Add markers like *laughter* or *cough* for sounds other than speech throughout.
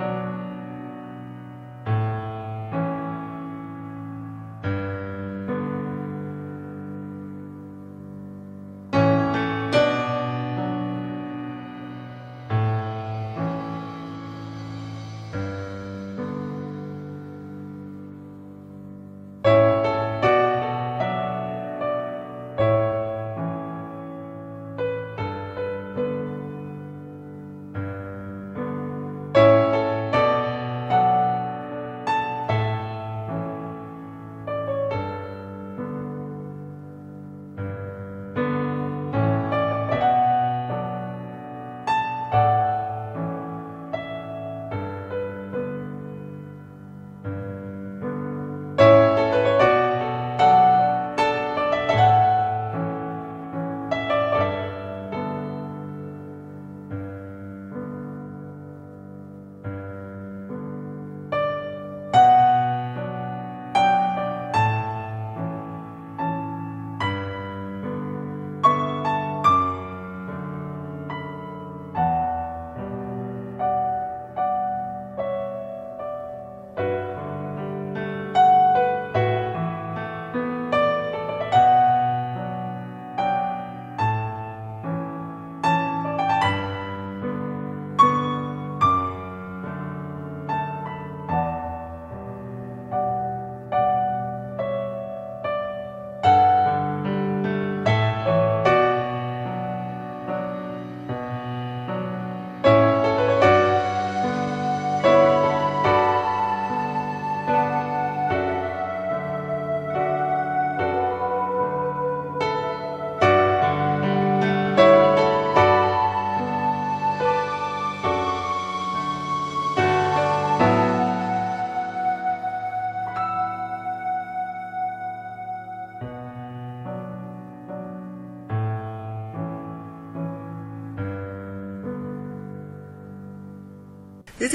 Dit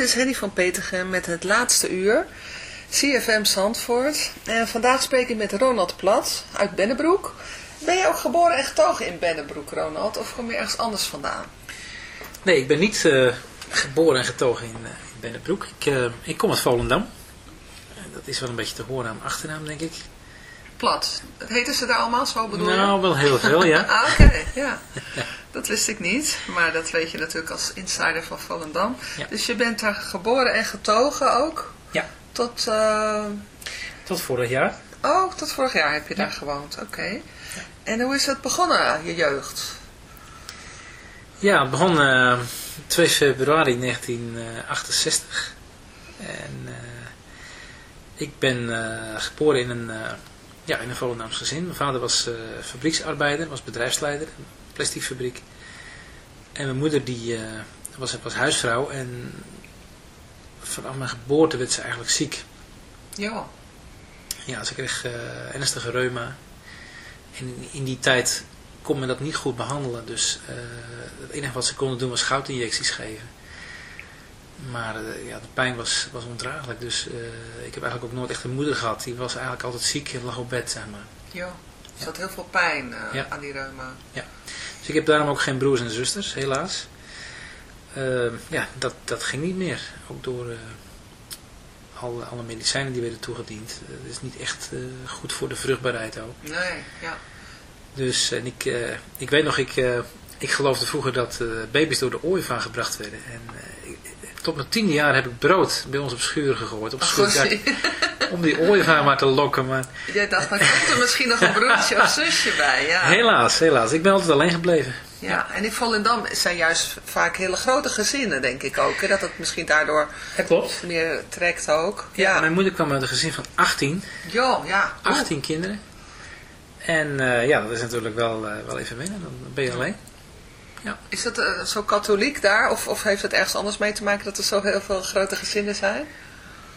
is Henny van Petergem met het laatste uur, CFM Zandvoort. En vandaag spreek ik met Ronald Plat uit Bennebroek. Ben je ook geboren en getogen in Bennebroek, Ronald? Of kom je ergens anders vandaan? Nee, ik ben niet uh, geboren en getogen in, uh, in Bennebroek. Ik, uh, ik kom uit Volendam. Dat is wel een beetje te horen aan mijn achternaam, denk ik. Plat. Heten ze daar allemaal zo bedoel Nou, wel heel veel, ja. *laughs* ah, Oké, okay, ja. *laughs* Dat wist ik niet, maar dat weet je natuurlijk als insider van Volendam. Ja. Dus je bent daar geboren en getogen ook? Ja. Tot, uh... tot vorig jaar. Oh, tot vorig jaar heb je ja. daar gewoond, oké. Okay. Ja. En hoe is het begonnen, je jeugd? Ja, het begon uh, 2 februari 1968. En uh, ik ben geboren in een, ja, in een Volendams gezin. Mijn vader was fabrieksarbeider, was bedrijfsleider plasticfabriek. En mijn moeder die uh, was, was huisvrouw en vanaf mijn geboorte werd ze eigenlijk ziek. Ja. Ja, ze kreeg uh, ernstige reuma. En in, die tijd kon men dat niet goed behandelen. Dus uh, het enige wat ze konden doen was goudinjecties geven. Maar ja, de pijn was, was ondraaglijk. Dus ik heb eigenlijk ook nooit echt een moeder gehad. Die was eigenlijk altijd ziek en lag op bed, zeg maar. Ja, ze had heel veel pijn ja. aan die reuma. Ja. Dus ik heb daarom ook geen broers en zusters, helaas. Uh, ja, dat, dat ging niet meer. Ook door uh, alle, alle medicijnen die werden toegediend. Uh, dat is niet echt goed voor de vruchtbaarheid ook. Nee, ja. Dus en ik, ik weet nog, ik, ik geloofde vroeger dat baby's door de ooievaar gebracht werden. En tot mijn tiende jaar heb ik brood bij ons op schuur gegooid. Op schuurdak, om die ooievaar maar te lokken. Maar... Jij dacht, dan komt er misschien nog een broertje of zusje bij. Ja. Helaas, helaas. Ik ben altijd alleen gebleven. Ja, en in Volendam zijn juist vaak hele grote gezinnen, denk ik ook. Hè? Dat het misschien daardoor klopt. meer trekt ook. Ja, ja, mijn moeder kwam uit een gezin van 18. Jo, ja. 18 kinderen. En uh, ja, dat is natuurlijk wel, uh, wel even winnen. Dan ben je alleen. Ja. Is dat uh, zo katholiek daar? Of, of heeft het ergens anders mee te maken dat er zo heel veel grote gezinnen zijn?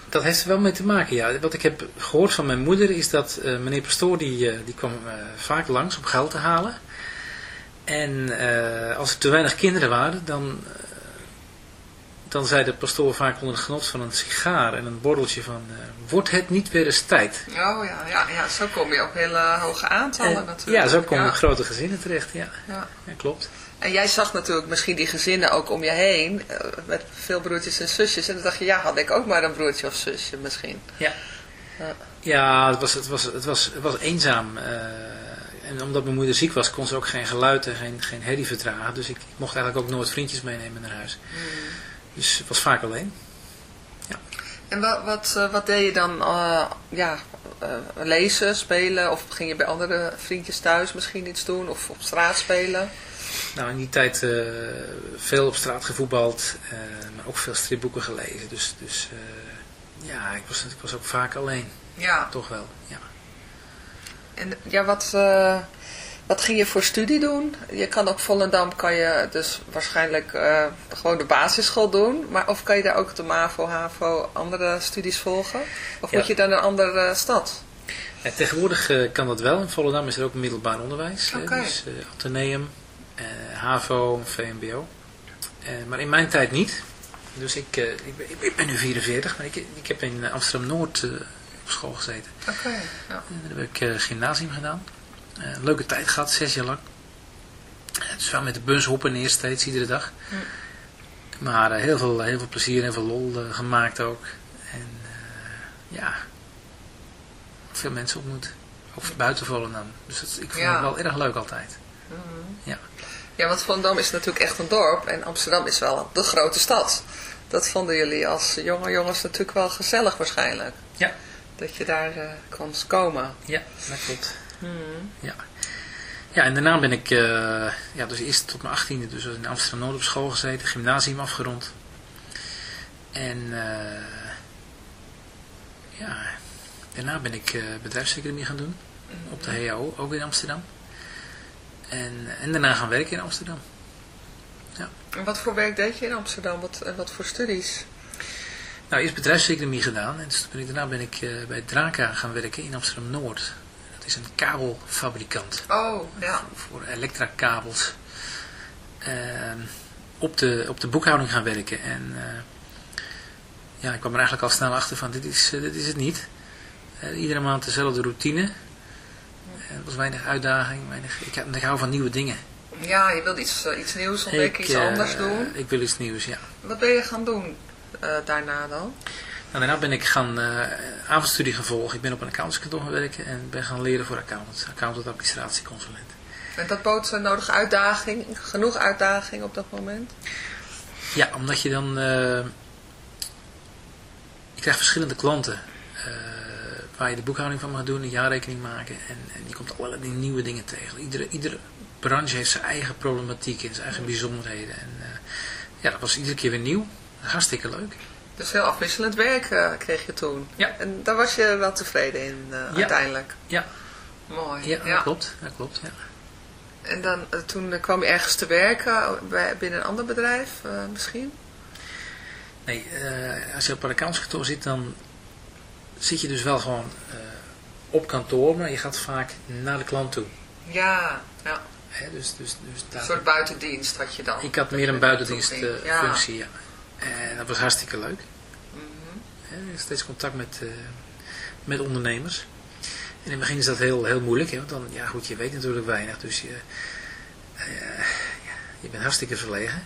Dat heeft er wel mee te maken, ja. Wat ik heb gehoord van mijn moeder is dat uh, meneer Pastoor, die, uh, die kwam vaak langs om geld te halen. En als er te weinig kinderen waren, dan, dan zei de pastoor vaak onder het genot van een sigaar en een borreltje van, wordt het niet weer eens tijd? Oh ja, ja, ja zo kom je op hele hoge aantallen natuurlijk. Ja, zo kom je ja. op grote gezinnen terecht, ja. ja. ja klopt. En jij zag natuurlijk misschien die gezinnen ook om je heen, eh, met veel broertjes en zusjes. En dan dacht je, ja, had ik ook maar een broertje of zusje misschien. Ja. Ja. Ja, het was, het was, het was, het was eenzaam. eh, en omdat mijn moeder ziek was, kon ze ook geen geluid en geen, geen herrie verdragen. Dus ik, ik mocht eigenlijk ook nooit vriendjes meenemen naar huis. Dus het was vaak alleen. En wat, wat, eh, wat deed je dan? ja, lezen, spelen? Of ging je bij andere vriendjes thuis misschien iets doen? Of op straat spelen? Nou, in die tijd eh, veel op straat gevoetbald, eh, maar ook veel stripboeken gelezen. Dus, dus eh, ja, ik was, ik was ook vaak alleen. Ja. Toch wel, ja. En ja, wat, wat ging je voor studie doen? Je kan op Volendam kan je dus waarschijnlijk gewoon de basisschool doen. Maar of kan je daar ook de MAVO, HAVO, andere studies volgen? Of Ja. moet je dan naar een andere stad? Ja, tegenwoordig kan dat wel. In Volendam is er ook middelbaar onderwijs. hè, Oké. dus Atheneum, eh, HAVO, VMBO. Eh, maar in mijn tijd niet. Dus ik, eh, ik, ben, ik ben nu 44, maar ik, ik heb in Amsterdam-Noord eh, op school gezeten. Oké, ja. Daar heb ik eh, gymnasium gedaan. Eh, leuke tijd gehad, zes jaar lang. Eh, dus wel met de bus hoppen neer steeds, iedere dag. Maar eh, heel, veel, heel veel plezier en veel lol eh, gemaakt ook. En eh, ja, veel mensen ontmoet. Ook buiten Volendam. Dus dat, ik vond Ja. het wel erg leuk altijd. Mhm. Ja. Ja, want Volendam is natuurlijk echt een dorp en Amsterdam is wel de grote stad. Dat vonden jullie als jonge jongens natuurlijk wel gezellig waarschijnlijk. Ja. Dat je daar eh, kon komen. Ja, dat klopt. Mhm. Ja. Ja, en daarna ben ik, eh, ja, dus eerst tot mijn achttiende dus in Amsterdam-Noord op school gezeten, gymnasium afgerond. En eh, ja, daarna ben ik bedrijfseconomie gaan doen, op de HAO, ook in Amsterdam. En, en daarna gaan werken in Amsterdam. En wat voor werk deed je in Amsterdam? Wat, en wat voor studies? Nou, eerst bedrijfseconomie gedaan en toen ben ik, daarna ben ik eh, bij Draka gaan werken in Amsterdam-Noord. Dat is een kabelfabrikant. Oh, ja. voor elektrakabels ehm, op, de, op de boekhouding gaan werken. En eh, ja, ik kwam er eigenlijk al snel achter van dit is, eh, dit is het niet. Eh, iedere maand dezelfde routine. Eh, Er was weinig uitdaging. Weinig, ik, ik hou van nieuwe dingen. Ja, je wilde iets, eh, iets nieuws ontdekken, iets eh, anders doen. Ik wil iets nieuws, ja. Wat ben je gaan doen eh, daarna dan? Nou, daarna ben ik gaan eh, avondstudie gaan volgen. Ik ben op een accountantskantoor gaan werken en ben gaan leren voor accountant. Accountant administratieconsulent. En dat bood een nodige uitdaging, genoeg uitdaging op dat moment? Ja, omdat je dan... eh, je krijgt verschillende klanten. eh, waar je de boekhouding van mag doen, een jaarrekening maken. En, en je komt allerlei nieuwe dingen tegen. Iedere, iedere branche heeft zijn eigen problematiek en zijn eigen bijzonderheden. En eh, ja, dat was iedere keer weer nieuw. Hartstikke leuk. Dus heel afwisselend werk eh, kreeg je toen. Ja. En daar was je wel tevreden in eh, uiteindelijk. Ja. Mooi. Ja, dat klopt. Dat klopt, ja. En dan, toen kwam je ergens te werken bij, binnen een ander bedrijf misschien? Nee, als je op een accountskantoor zit, dan zit je dus wel gewoon eh, op kantoor, maar je gaat vaak naar de klant toe. Ja, ja. Hè, dus, dus, dus een daar, soort buitendienst had je dan. ik had meer een buitendienstfunctie, ja. En dat was hartstikke leuk. Mhm. Steeds contact met, eh, met ondernemers. En in het begin is dat heel, heel moeilijk, hè, want dan, ja goed, je weet natuurlijk weinig, dus je, eh, ja, je bent hartstikke verlegen.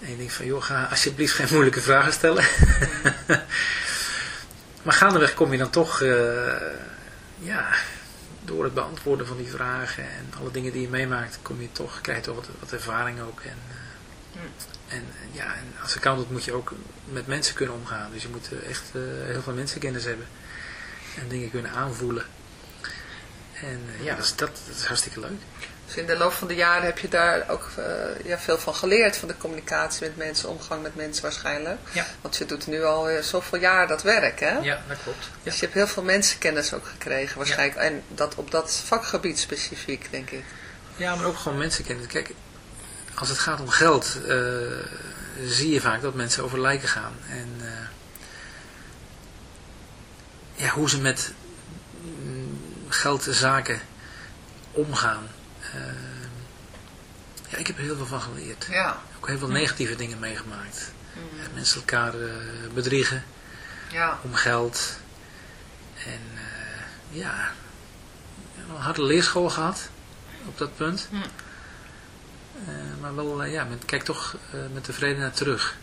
En je denkt van, joh, ga alsjeblieft geen moeilijke vragen stellen. *laughs* maar gaandeweg kom je dan toch, eh, ja, door het beantwoorden van die vragen en alle dingen die je meemaakt, kom je toch, krijg je toch wat, wat ervaring ook. En, Hmm. en eh, ja, en als accountant moet je ook met mensen kunnen omgaan. Dus je moet echt heel veel mensenkennis hebben. En dingen kunnen aanvoelen. En ja, dat is, dat, dat is hartstikke leuk. Dus in de loop van de jaren heb je daar ook eh, ja, veel van geleerd. Van de communicatie met mensen, omgang met mensen waarschijnlijk. Ja. Want je doet nu al eh, zoveel jaar dat werk, hè? Ja, dat klopt. Ja. Dus je hebt heel veel mensenkennis ook gekregen waarschijnlijk. En dat op dat vakgebied specifiek, denk ik. ja, maar ook gewoon mensenkennis. Kijk, als het gaat om geld, eh, zie je vaak dat mensen over lijken gaan. En ja, hoe ze met mm, geldzaken omgaan. Eh, ja, ik heb er heel veel van geleerd. Ja. Ook heel veel negatieve dingen meegemaakt. Ja, mensen elkaar eh, bedriegen Ja. om geld. En eh, ja, een harde leerschool gehad op dat punt. Hm. maar wel, ja, men kijkt toch met tevredenheid terug.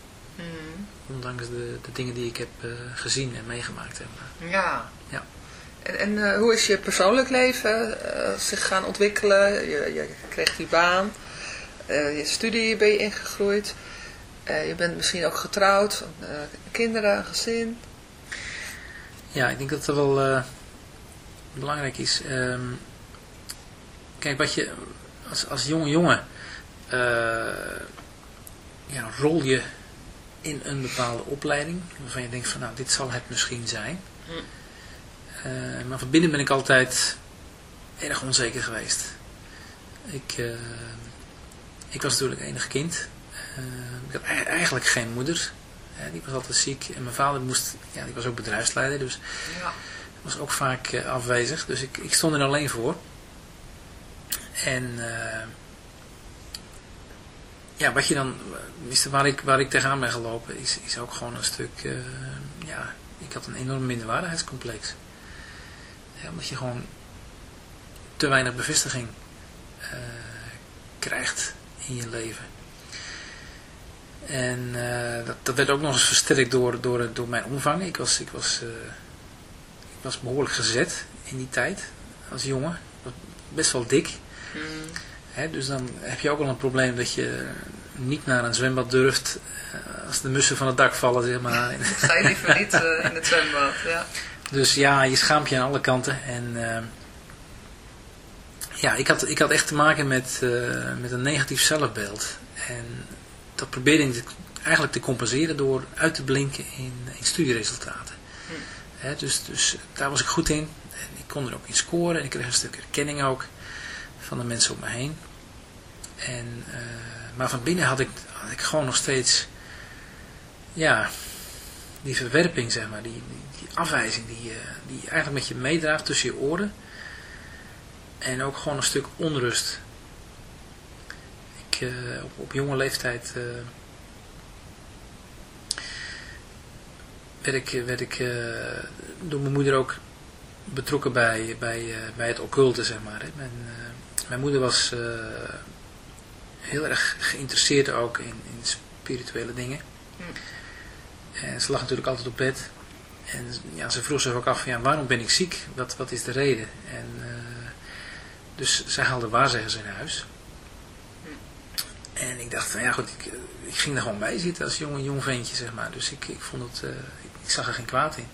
Ondanks de, de dingen die ik heb gezien en meegemaakt heb. Ja. ja. En, en hoe is je persoonlijk leven zich gaan ontwikkelen? Je, je kreeg die baan. je studie ben je ingegroeid. je bent misschien ook getrouwd. kinderen, gezin. Ja, ik denk dat dat wel belangrijk is. Ehm, kijk, wat je als, als jonge jongen ja, rol je in een bepaalde opleiding waarvan je denkt van nou dit zal het misschien zijn. Hm. Uh, maar van binnen ben ik altijd erg onzeker geweest. Ik, uh, ik was natuurlijk enig kind. ik had eigenlijk geen moeder. die was altijd ziek. En mijn vader moest, ja, die was ook bedrijfsleider. Dus ja. was ook vaak afwezig. Dus ik, ik stond er alleen voor. En uh, ja, wat je dan, waar ik, waar ik tegenaan ben gelopen, is, is ook gewoon een stuk, uh, ja, ik had een enorm minderwaardigheidscomplex. Ja, omdat je gewoon te weinig bevestiging uh, krijgt in je leven. En dat, dat werd ook nog eens versterkt door, door, door mijn omvang. Ik was, ik, was, ik was behoorlijk gezet in die tijd als jongen. Best wel dik dus dan heb je ook al een probleem dat je niet naar een zwembad durft eh, als de mussen van het dak vallen, zeg maar. *laughs* Ga je liever niet in het zwembad, ja. Dus ja, je schaamt je aan alle kanten. En uh, ja, ik had, ik had echt te maken met, uh, met een negatief zelfbeeld. En dat probeerde ik eigenlijk te compenseren door uit te blinken in, in studieresultaten. Hm. dus, dus daar was ik goed in. En ik kon er ook in scoren. En ik kreeg een stuk erkenning ook van de mensen om me heen. En, uh, maar van binnen had ik, had ik gewoon nog steeds, ja, die verwerping, zeg maar, die, die, afwijzing die, uh, die eigenlijk met je meedraagt tussen je oren. En ook gewoon een stuk onrust. Ik, uh, op, op jonge leeftijd werd ik, werd ik door mijn moeder ook betrokken bij, bij, bij het occulte, zeg maar. Hè. Mijn, mijn moeder was uh, heel erg geïnteresseerd ook in, in spirituele dingen. Hm. En ze lag natuurlijk altijd op bed. En ja, ze vroeg zich ook af, ja, waarom ben ik ziek? Wat, wat is de reden? En, uh, dus zij haalde waarzeggers in huis. En ik dacht van, ja goed, ik, ik ging er gewoon bij zitten als jong, jong ventje, zeg maar. Dus ik, ik vond het, uh, ik, zag er geen kwaad in.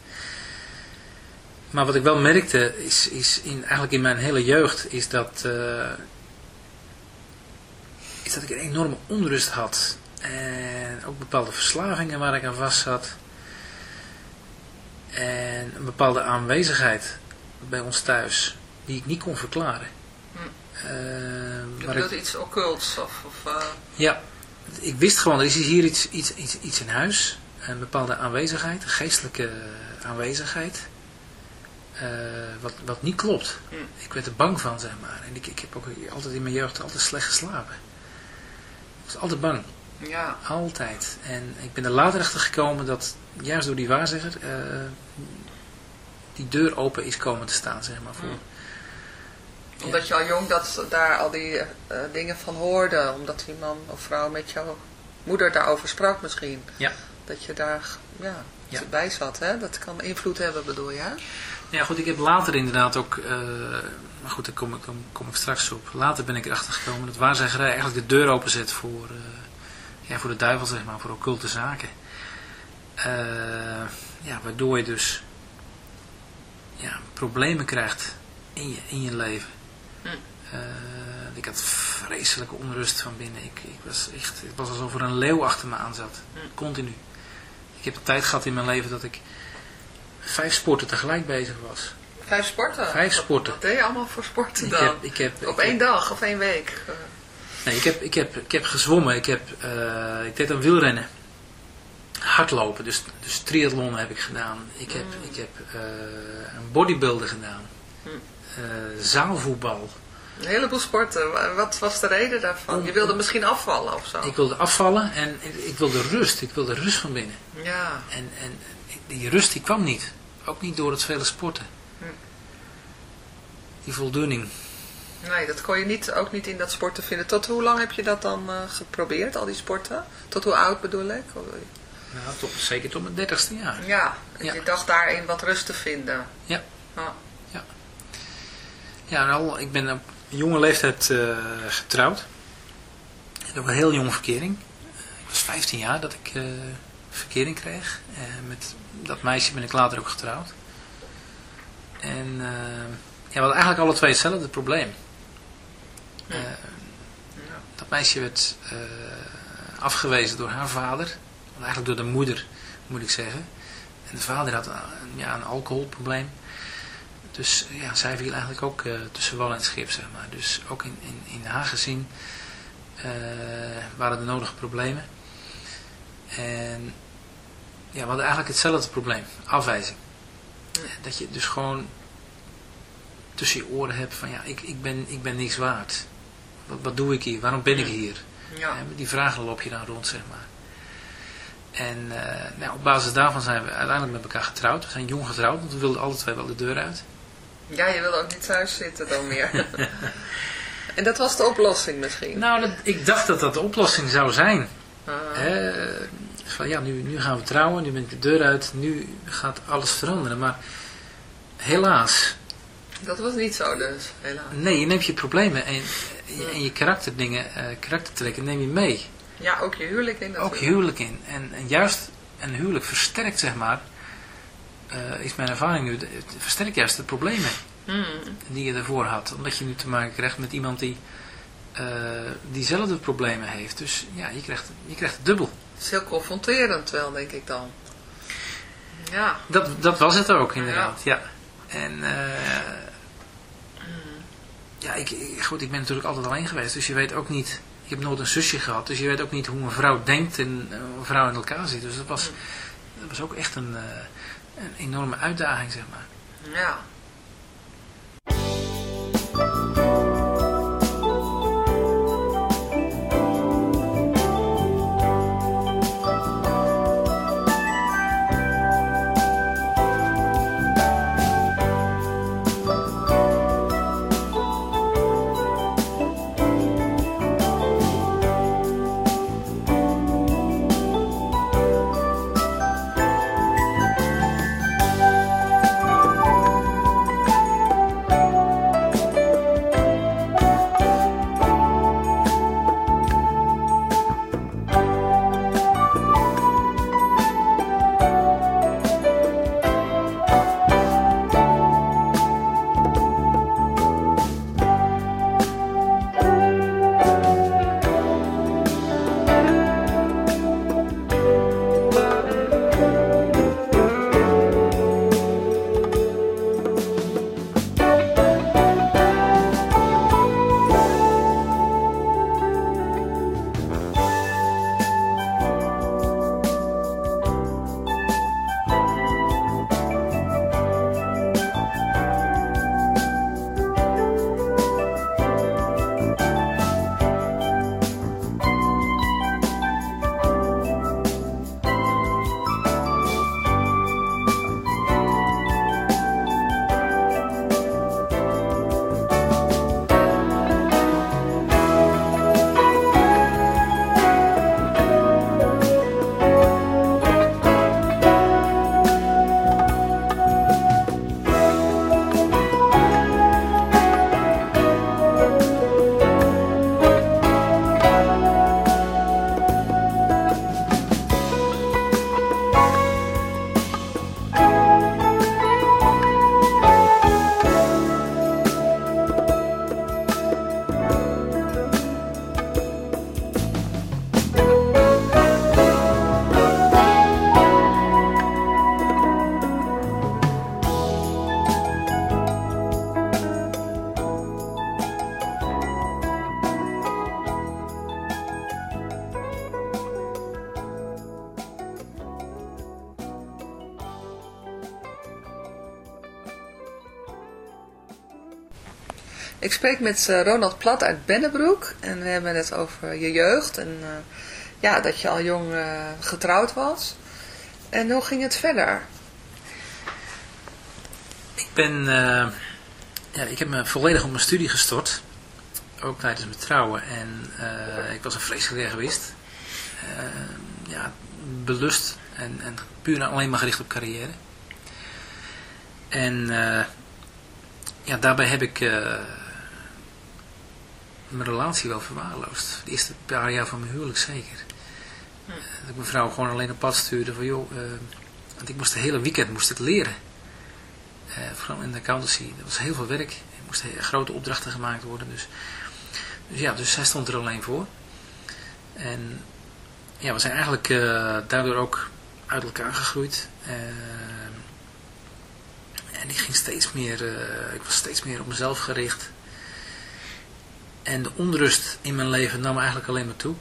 Maar wat ik wel merkte, is, is in, eigenlijk in mijn hele jeugd, is dat, is dat ik een enorme onrust had. En ook bepaalde verslavingen waar ik aan vast zat. En een bepaalde aanwezigheid bij ons thuis, die ik niet kon verklaren. Hm. Uh, maar ik, iets occults? Of, of uh... Ja, ik wist gewoon, er is hier iets, iets, iets, iets in huis. Een bepaalde aanwezigheid, een geestelijke aanwezigheid. Uh, wat, wat niet klopt. Hm. Ik werd er bang van, zeg maar. En ik, ik heb ook altijd in mijn jeugd altijd slecht geslapen. Ik was altijd bang. Ja. Altijd. En ik ben er later achter gekomen dat, juist door die waarzegger, uh, die deur open is komen te staan, zeg maar. Voor, hm. Omdat je al jong dat, daar al die uh, dingen van hoorde. Omdat die man of vrouw met jouw moeder daarover sprak misschien. Ja. Dat je daar ja, ja. bij zat. Hè? Dat kan invloed hebben, bedoel je? Ja goed, ik heb later inderdaad ook, uh, maar goed, daar kom ik, kom ik straks op. Later ben ik erachter gekomen dat waarzeggerij eigenlijk de deur openzet voor, uh, ja, voor de duivel, zeg maar, voor occulte zaken. Uh, ja, waardoor je dus ja, problemen krijgt in je, in je leven. Hm. ik had vreselijke onrust van binnen. Ik, ik was echt, het was alsof er een leeuw achter me aan zat. Hm. Continu. Ik heb een tijd gehad in mijn leven dat ik vijf sporten tegelijk bezig was. Vijf sporten? Vijf sporten. Wat, deed je allemaal voor sporten dan? Ik heb, ik heb, Op één dag of één week? Nee, ik heb, ik heb, ik heb gezwommen. Ik, heb, uh, ik deed een wielrennen. Hardlopen, dus, dus triathlon heb ik gedaan. Ik heb, mm. ik heb uh, een bodybuilder gedaan. Mm. Uh, zaalvoetbal. Een heleboel sporten. Wat was de reden daarvan? je wilde misschien afvallen of zo? Ik wilde afvallen en ik wilde rust. Ik wilde rust van binnen. Ja. En, en die rust die kwam niet. Ook niet door het vele sporten. Hm. Die voldoening. Nee, dat kon je niet, ook niet in dat sporten vinden. Tot hoe lang heb je dat dan uh, geprobeerd, al die sporten? Tot hoe oud bedoel ik? Nou, toch zeker tot mijn dertigste jaar. Ja, ja, je dacht daarin wat rust te vinden. Ja. Ja. Ja, ja nou, ik ben op jonge leeftijd uh, getrouwd. En ook een heel jonge verkering. Ik was 15 jaar dat ik uh, verkering kreeg. En met dat meisje ben ik later ook getrouwd. En ja, we hadden eigenlijk alle twee hetzelfde probleem. Ja. dat meisje werd afgewezen door haar vader eigenlijk door de moeder, moet ik zeggen. En de vader had een, ja, een alcoholprobleem. Dus ja, zij viel eigenlijk ook uh, tussen wal en schip, zeg maar. Dus ook in, in, in haar gezin waren er nodige problemen. En ja, we hadden eigenlijk hetzelfde probleem, afwijzing. Dat je dus gewoon tussen je oren hebt van ja, ik, ik, ben, ik ben niks waard. Wat, wat doe ik hier? Waarom ben ik hier? Ja. die vragen loop je dan rond, zeg maar. En uh, nou, op basis daarvan zijn we uiteindelijk met elkaar getrouwd. We zijn jong getrouwd, want we wilden alle twee wel de deur uit. Ja, je wilde ook niet thuis zitten dan meer. *laughs* en dat was de oplossing misschien? Nou, dat, ik dacht dat dat de oplossing zou zijn. Ah. van ja, nu, nu gaan we trouwen, nu ben ik de deur uit, nu gaat alles veranderen. Maar helaas. Dat was niet zo dus, helaas. Nee, je neemt je problemen en, en je karakterdingen, uh, karaktertrekken neem je mee. Ja, ook je huwelijk in. Ook je huwelijk in. En, en, juist een huwelijk versterkt, zeg maar, uh, is mijn ervaring nu, het versterkt juist de problemen hmm. die je ervoor had. Omdat je nu te maken krijgt met iemand die uh, diezelfde problemen heeft. Dus ja, je krijgt, je krijgt het dubbel. Het is heel confronterend wel, denk ik dan. Ja. Dat, dat was het ook, inderdaad. Ja. En... Uh, ja, ik, goed, ik ben natuurlijk altijd alleen geweest, dus je weet ook niet ik heb nooit een zusje gehad, dus je weet ook niet hoe een vrouw denkt en eh, hoe een vrouw in elkaar zit. Dus dat was, dat was ook echt een, eh, een enorme uitdaging, zeg maar. Ja. Met uh, Ronald Plat uit Bennebroek en we hebben het over je jeugd en uh, ja, dat je al jong uh, getrouwd was. En hoe ging het verder? Ik ben, ja, ik heb me volledig op mijn studie gestort ook tijdens mijn trouwen. En ik was een vreselijk. Uh, ja, belust en, en puur alleen maar gericht op carrière. En ja, daarbij heb ik mijn relatie wel verwaarloosd. De eerste paar jaar van mijn huwelijk zeker. Hm. Dat ik mijn vrouw gewoon alleen op pad stuurde van joh, want ik moest de hele weekend moest het leren. vooral in de accountancy. Dat was heel veel werk. Er moesten grote opdrachten gemaakt worden. Dus dus ja, dus zij stond er alleen voor. En ja, we zijn eigenlijk uh, daardoor ook uit elkaar gegroeid. En ik ging steeds meer, ik was steeds meer op mezelf gericht. En de onrust in mijn leven nam eigenlijk alleen maar toe.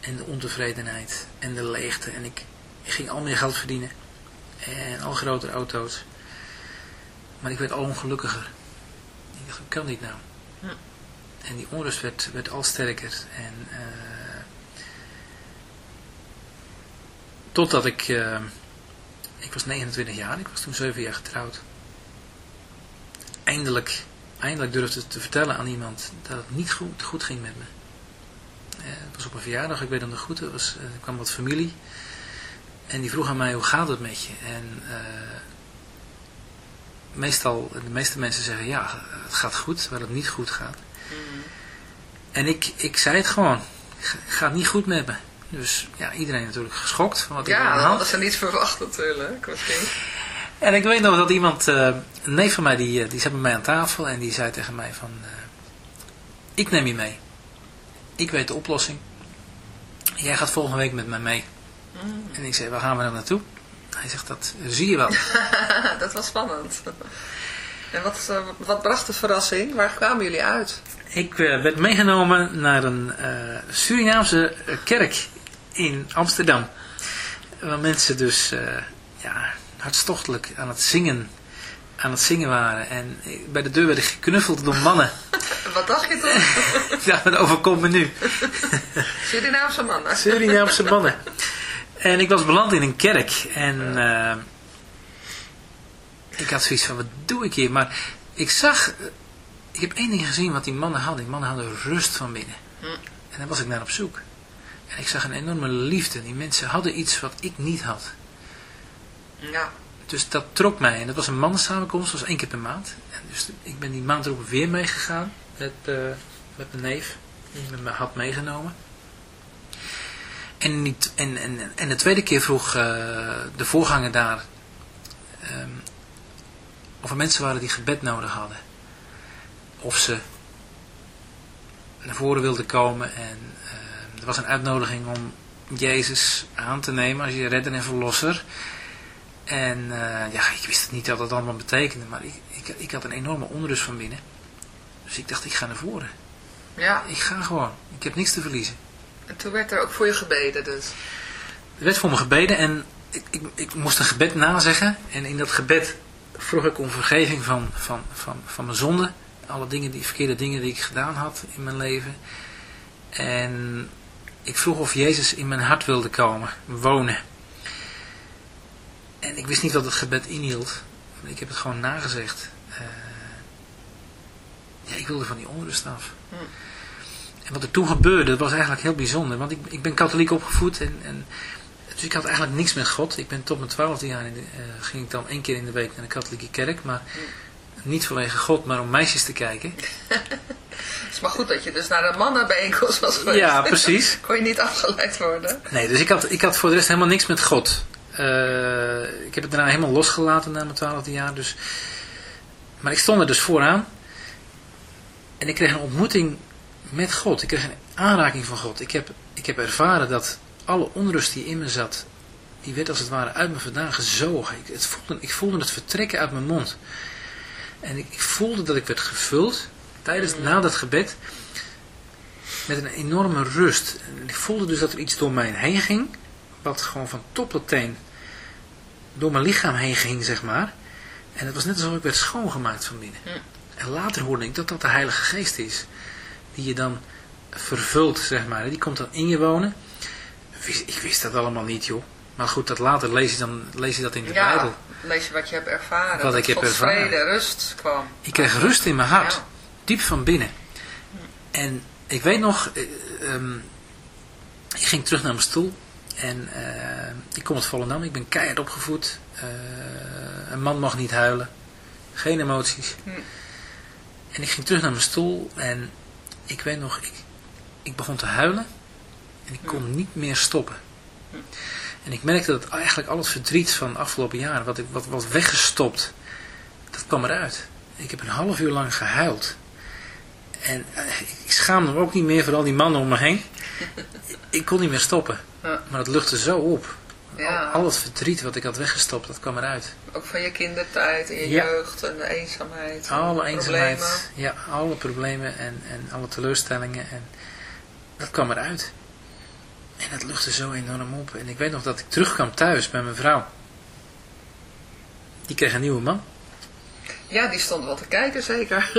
En de ontevredenheid en de leegte. En ik, ik ging al meer geld verdienen. En al grotere auto's. Maar ik werd al ongelukkiger. Ik dacht, kan dit nou? Hm. En die onrust werd, werd al sterker. En, uh, totdat ik, uh, ik was 29 jaar, ik was toen 7 jaar getrouwd. Eindelijk, eindelijk durfde te vertellen aan iemand dat het niet goed, goed ging met me. Uh, het was op een verjaardag, ik weet dan nog goed, er, was, er kwam wat familie. En die vroeg aan mij, hoe gaat het met je? En meestal, de meeste mensen zeggen, ja, het gaat goed, waar het niet goed gaat. En ik, ik zei het gewoon. Gaat niet goed met me. Dus ja, iedereen natuurlijk geschokt van wat ja, ik aan Ja, dat hadden ze niet verwacht natuurlijk. En ik weet nog dat iemand, uh, een neef van mij, die, eh, die zat bij mij aan tafel en die zei tegen mij van, uh, ik neem je mee. Ik weet de oplossing. Jij gaat volgende week met mij mee. Mm. En ik zei, waar gaan we dan naartoe? Hij zegt, dat zie je wel. *laughs* dat was spannend. En wat, wat bracht de verrassing? Waar kwamen jullie uit? Ik uh, werd meegenomen naar een uh, Surinaamse kerk in Amsterdam. Waar mensen dus uh, ja, hartstochtelijk aan het zingen, aan het zingen waren. En bij de deur werd ik geknuffeld door mannen. *laughs* Wat dacht je toen? *laughs* ja, dat overkomt me nu. *laughs* Surinaamse mannen. Surinaamse mannen. En ik was beland in een kerk. En ik had zoiets van, wat doe ik hier? Maar ik zag ik heb één ding gezien wat die mannen hadden. Die mannen hadden rust van binnen. Hm. En daar was ik naar op zoek. En ik zag een enorme liefde. Die mensen hadden iets wat ik niet had. Ja. Dus dat trok mij. En dat was een mannensamenkomst. Dat was één keer per maand. En dus ik ben die maand erop weer meegegaan. Met, uh, met mijn neef. Die me had meegenomen. En, niet, en, en, en de tweede keer vroeg uh, de voorganger daar... Um, of er mensen waren die gebed nodig hadden of ze naar voren wilden komen. En uh, er was een uitnodiging om Jezus aan te nemen als je redder en verlosser. En uh, ja, ik wist het niet wat dat allemaal betekende, maar ik, ik, ik, had een enorme onrust van binnen. Dus ik dacht, ik ga naar voren. Ja. Ik ga gewoon. Ik heb niks te verliezen. En toen werd er ook voor je gebeden dus? Er werd voor me gebeden en ik, ik, ik moest een gebed nazeggen. En in dat gebed vroeg ik om vergeving van, van, van, van mijn zonde alle dingen die, verkeerde dingen die ik gedaan had in mijn leven. En ik vroeg of Jezus in mijn hart wilde komen, wonen. En ik wist niet wat het gebed inhield. Ik heb het gewoon nagezegd. Uh, ja, ik wilde van die onrust af. Hm. En wat er toen gebeurde, was eigenlijk heel bijzonder. Want ik, ik ben katholiek opgevoed. En, en, dus ik had eigenlijk niks met God. Ik ben tot mijn twaalfde jaar, in de, uh, ging ik dan één keer in de week naar de katholieke kerk. Maar... Hm niet vanwege God, maar om meisjes te kijken. *laughs* Het is maar goed dat je dus naar de mannenbijeenkomst was geweest. Ja, precies. *laughs* Kon je niet afgeleid worden. Nee, dus ik had, ik had voor de rest helemaal niks met God. Uh, ik heb het daarna helemaal losgelaten na mijn twaalfde jaar. Dus... Maar ik stond er dus vooraan. En ik kreeg een ontmoeting met God. Ik kreeg een aanraking van God. Ik heb, ik heb ervaren dat alle onrust die in me zat, die werd als het ware uit me vandaan gezogen. Ik, het voelde, ik voelde het vertrekken uit mijn mond. En ik, voelde dat ik werd gevuld tijdens, na dat gebed met een enorme rust. En ik voelde dus dat er iets door mij heen ging, wat gewoon van top tot teen door mijn lichaam heen ging, zeg maar. En het was net alsof ik werd schoongemaakt van binnen. En later hoorde ik dat dat de Heilige Geest is, die je dan vervult, zeg maar. Die komt dan in je wonen. Ik wist dat allemaal niet, joh. Maar goed, dat later lees je, dan, lees je dat in de ja. Bijbel lees je wat je hebt ervaren. Wat ik heb ervaren. vrede, rust kwam. Ik kreeg rust in mijn hart. Diep van binnen. En ik weet nog, uh, um, ik ging terug naar mijn stoel. En uh, ik kom uit Volendam, ik ben keihard opgevoed. Uh, een man mag niet huilen. Geen emoties. Hm. En ik ging terug naar mijn stoel en ik weet nog, ik, ik begon te huilen. En ik kon hm. niet meer stoppen. Hm. En ik merkte dat eigenlijk al het verdriet van de afgelopen jaren, wat, ik, wat was weggestopt, dat kwam eruit. Ik heb een half uur lang gehuild. En uh, ik schaamde me ook niet meer voor al die mannen om me heen. *laughs* ik kon niet meer stoppen. Maar het luchtte zo op. Ja. Al, al, het verdriet wat ik had weggestopt, dat kwam eruit. Ook van je kindertijd en je jeugd en de eenzaamheid. Alle eenzaamheid, problemen. ja, alle problemen en, en alle teleurstellingen. En dat kwam eruit. En het luchtte zo enorm op. En ik weet nog dat ik terugkwam thuis bij mijn vrouw. Die kreeg een nieuwe man. Ja, die stond wel te kijken, zeker.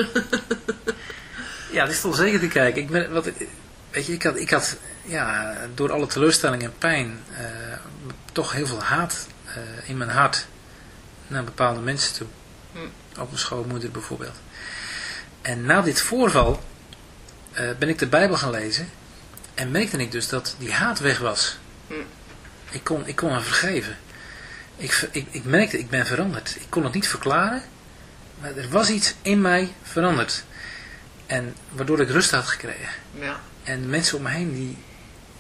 *laughs* ja, die stond zeker te kijken. Ik ben, wat, weet je, ik had, ik had ja, door alle teleurstelling en pijn uh, toch heel veel haat uh, in mijn hart naar bepaalde mensen toe. Hm. Ook mijn schoonmoeder bijvoorbeeld. En na dit voorval uh, ben ik de Bijbel gaan lezen en merkte ik dus dat die haat weg was. Hm. Ik, kon, ik kon hem vergeven. Ik, ik, ik merkte, ik ben veranderd. Ik kon het niet verklaren, maar er was iets in mij veranderd. En waardoor ik rust had gekregen. Ja. En mensen om me heen die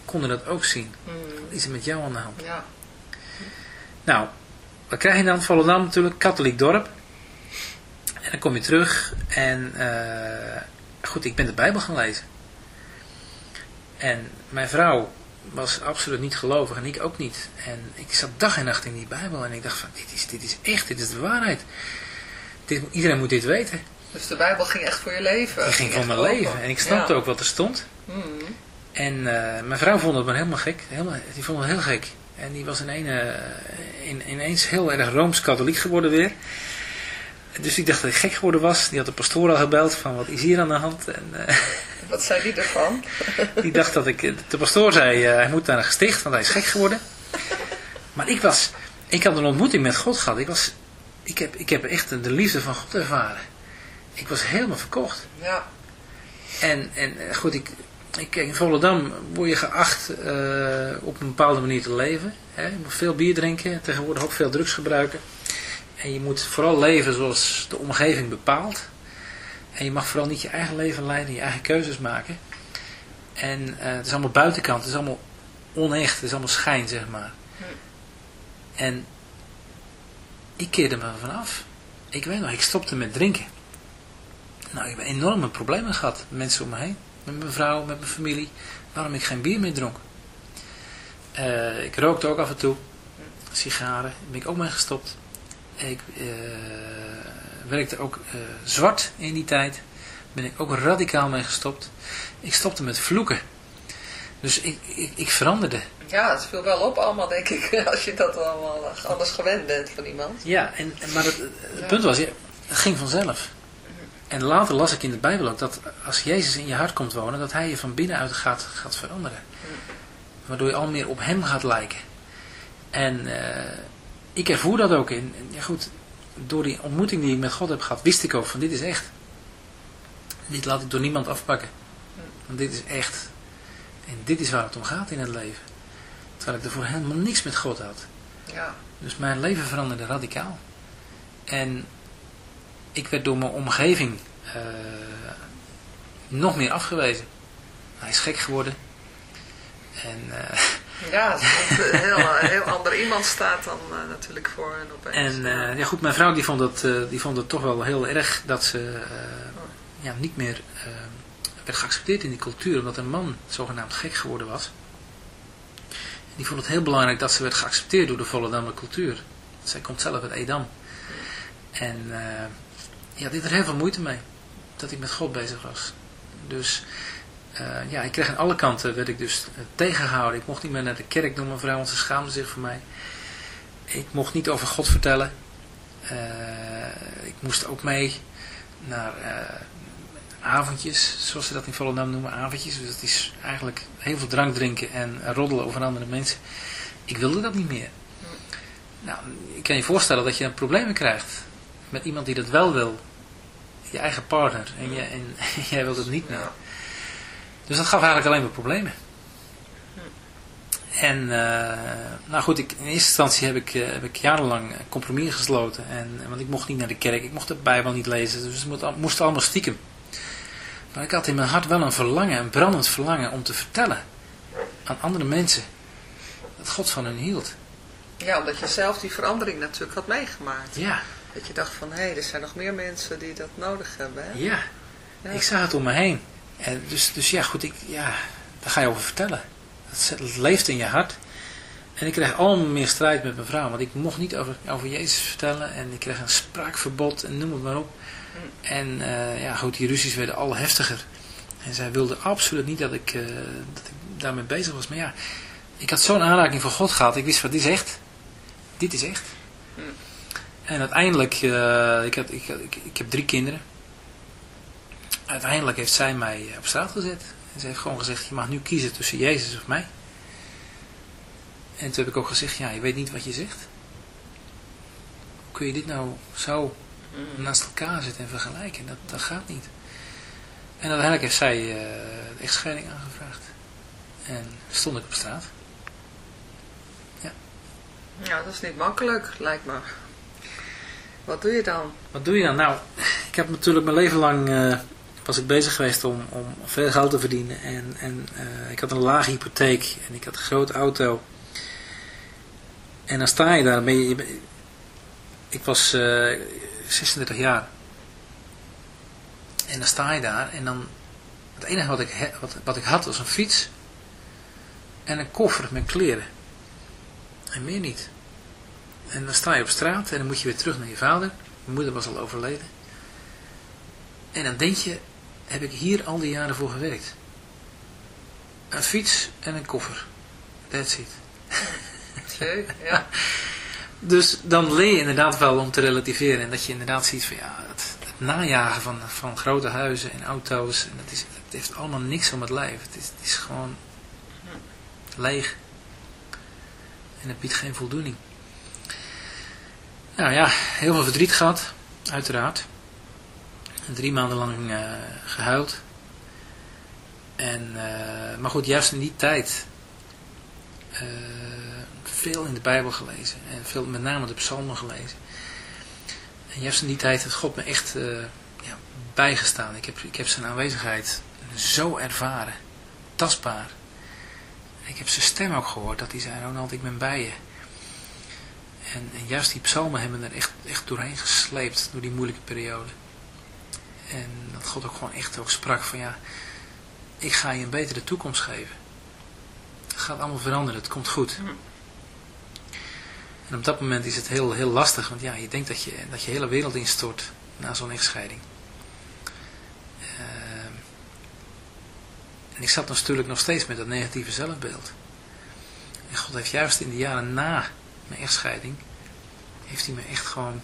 konden dat ook zien. Mm. Wat is er met jou aan de hand? Ja. Nou, wat krijg je dan? Volendam natuurlijk, katholiek dorp. En dan kom je terug en uh, goed, ik ben de Bijbel gaan lezen. En mijn vrouw was absoluut niet gelovig en ik ook niet. En ik zat dag en nacht in die Bijbel en ik dacht van, dit is, dit is echt, dit is de waarheid. Dit, iedereen moet dit weten. Dus de Bijbel ging echt voor je leven? Die ging voor mijn leven. En ik snapte ook wat er stond. Mm. En uh, mijn vrouw vond het maar helemaal gek. Helemaal, die vond het heel gek. En die was in een, in, ineens heel erg Rooms-Katholiek geworden weer. Dus ik dacht dat ik gek geworden was. Die had de pastoor al gebeld van wat is hier aan de hand. En, uh, *laughs* wat zei die ervan? die dacht dat ik... De pastoor zei hij moet naar een gesticht want hij is gek geworden. Maar ik was... Ik had een ontmoeting met God gehad. Ik, was, ik, heb, ik heb echt de liefde van God ervaren. Ik was helemaal verkocht. Ja. En, en goed, ik, ik, in Volendam word je geacht uh, op een bepaalde manier te leven. Hè? Je moet veel bier drinken, tegenwoordig ook veel drugs gebruiken. En je moet vooral leven zoals de omgeving bepaalt. En je mag vooral niet je eigen leven leiden, je eigen keuzes maken. En uh, het is allemaal buitenkant, het is allemaal onecht, het is allemaal schijn, zeg maar. Hm. En ik keerde me vanaf. Ik weet nog, ik stopte met drinken. Nou, ik heb enorme problemen gehad, mensen om me heen met mijn vrouw, met mijn familie, waarom ik geen bier meer dronk. Uh, ik rookte ook af en toe, sigaren, daar ben ik ook mee gestopt. Ik uh, werkte ook uh, zwart in die tijd, ben ik ook radicaal mee gestopt. Ik stopte met vloeken. Dus ik, ik, ik veranderde. Ja, het viel wel op allemaal, denk ik, *laughs* als je dat allemaal anders gewend bent van iemand. Ja, en, maar het, het punt was, het ging vanzelf. En later las ik in de Bijbel ook dat als Jezus in je hart komt wonen, dat hij je van binnenuit gaat, gaat veranderen. Waardoor je al meer op hem gaat lijken. En uh, ik ervoer dat ook in. En ja goed, door die ontmoeting die ik met God heb gehad, wist ik ook van dit is echt. Dit laat ik door niemand afpakken. Want dit is echt. En dit is waar het om gaat in het leven. Terwijl ik ervoor helemaal niks met God had. Ja. Dus mijn leven veranderde radicaal. En ik werd door mijn omgeving uh, nog meer afgewezen. Hij is gek geworden. En, uh, ja, *laughs* een heel, heel ander iemand staat dan uh, natuurlijk voor en opeens. En ja goed, mijn vrouw die vond, het, die vond het toch wel heel erg dat ze ja, niet meer werd geaccepteerd in die cultuur. Omdat een man zogenaamd gek geworden was. Die vond het heel belangrijk dat ze werd geaccepteerd door de Volendamse cultuur. Zij komt zelf uit Edam. En ja, dit er heel veel moeite mee. Dat ik met God bezig was. Dus uh, ja, ik kreeg aan alle kanten, werd ik dus uh, tegengehouden. Ik mocht niet meer naar de kerk door mijn vrouw, want ze schaamde zich voor mij. Ik mocht niet over God vertellen. Uh, ik moest ook mee naar avondjes, zoals ze dat in Volendam noemen, avondjes. Dus dat is eigenlijk heel veel drank drinken en roddelen over andere mensen. Ik wilde dat niet meer. Nou, ik kan je voorstellen dat je problemen krijgt met iemand die dat wel wil je eigen partner en, je, en *laughs* jij wilt het niet meer. Dus dat gaf eigenlijk alleen maar problemen. En uh, nou goed, ik, in eerste instantie heb ik, uh, heb ik jarenlang compromis gesloten. En, want ik mocht niet naar de kerk, ik mocht de Bijbel niet lezen, dus het moest allemaal stiekem. Maar ik had in mijn hart wel een verlangen, een brandend verlangen om te vertellen aan andere mensen dat God van hen hield. Ja, omdat je zelf die verandering natuurlijk had meegemaakt. Ja. Dat je dacht van, hé, hey, er zijn nog meer mensen die dat nodig hebben. Hè? Ja. ja. ik zag het om me heen. En dus, dus ja, goed, ik, ja, daar ga je over vertellen. Het leeft in je hart. En ik kreeg allemaal meer strijd met mijn vrouw. Want ik mocht niet over, over Jezus vertellen. En ik kreeg een spraakverbod en noem het maar op. En uh, ja, goed, die ruzies werden al heftiger. En zij wilde absoluut niet dat ik, uh, dat ik daarmee bezig was. Maar ja, ik had zo'n aanraking van God gehad. Ik wist wat dit is echt. Dit is echt. En uiteindelijk, uh, ik, had, ik, ik, ik heb drie kinderen. Uiteindelijk heeft zij mij op straat gezet. En ze heeft gewoon gezegd, je mag nu kiezen tussen Jezus of mij. En toen heb ik ook gezegd, ja, je weet niet wat je zegt. Hoe kun je dit nou zo naast elkaar zetten en vergelijken? Dat, dat gaat niet. En uiteindelijk heeft zij uh, de echtscheiding aangevraagd. En stond ik op straat. Ja. Ja, dat is niet makkelijk, lijkt me. Wat doe je dan? Wat doe je dan? Nou, ik heb natuurlijk mijn leven lang... Uh, was ik bezig geweest om, om veel geld te verdienen. En, en uh, ik had een lage hypotheek. En ik had een grote auto. En dan sta je daar. Ben je, ik was uh, 36 jaar. En dan sta je daar. En dan... Het enige wat ik, wat, wat ik had was een fiets. En een koffer met kleren. En meer niet. En dan sta je op straat. En dan moet je weer terug naar je vader. Mijn moeder was al overleden. En dan denk je, heb ik hier al die jaren voor gewerkt. Een fiets en een koffer. That's it. Leuk, ja. *laughs* Dus dan leer je inderdaad wel om te relativeren. En dat je inderdaad ziet van ja, het, het najagen van, van grote huizen en auto's. En dat, is, het heeft allemaal niks om het lijf. Het is, het is gewoon leeg. En het biedt geen voldoening. Nou ja, heel veel verdriet gehad. Uiteraard drie maanden lang uh, gehuild. En, uh, maar goed, juist in die tijd uh, veel in de Bijbel gelezen. En veel, met name de psalmen gelezen. En juist in die tijd heeft God me echt ja, bijgestaan. Ik heb, ik heb zijn aanwezigheid zo ervaren. Tastbaar. Ik heb zijn stem ook gehoord dat hij zei, Ronald, ik ben bij je. En, en juist die psalmen hebben er echt, echt doorheen gesleept door die moeilijke periode. En dat God ook gewoon echt ook sprak van ja, ik ga je een betere toekomst geven. Het gaat allemaal veranderen, het komt goed. En op dat moment is het heel, heel lastig, want ja, je denkt dat je, dat je hele wereld instort na zo'n echtscheiding. Uh, en ik zat natuurlijk nog steeds met dat negatieve zelfbeeld. En God heeft juist in de jaren na mijn echtscheiding, heeft hij me echt gewoon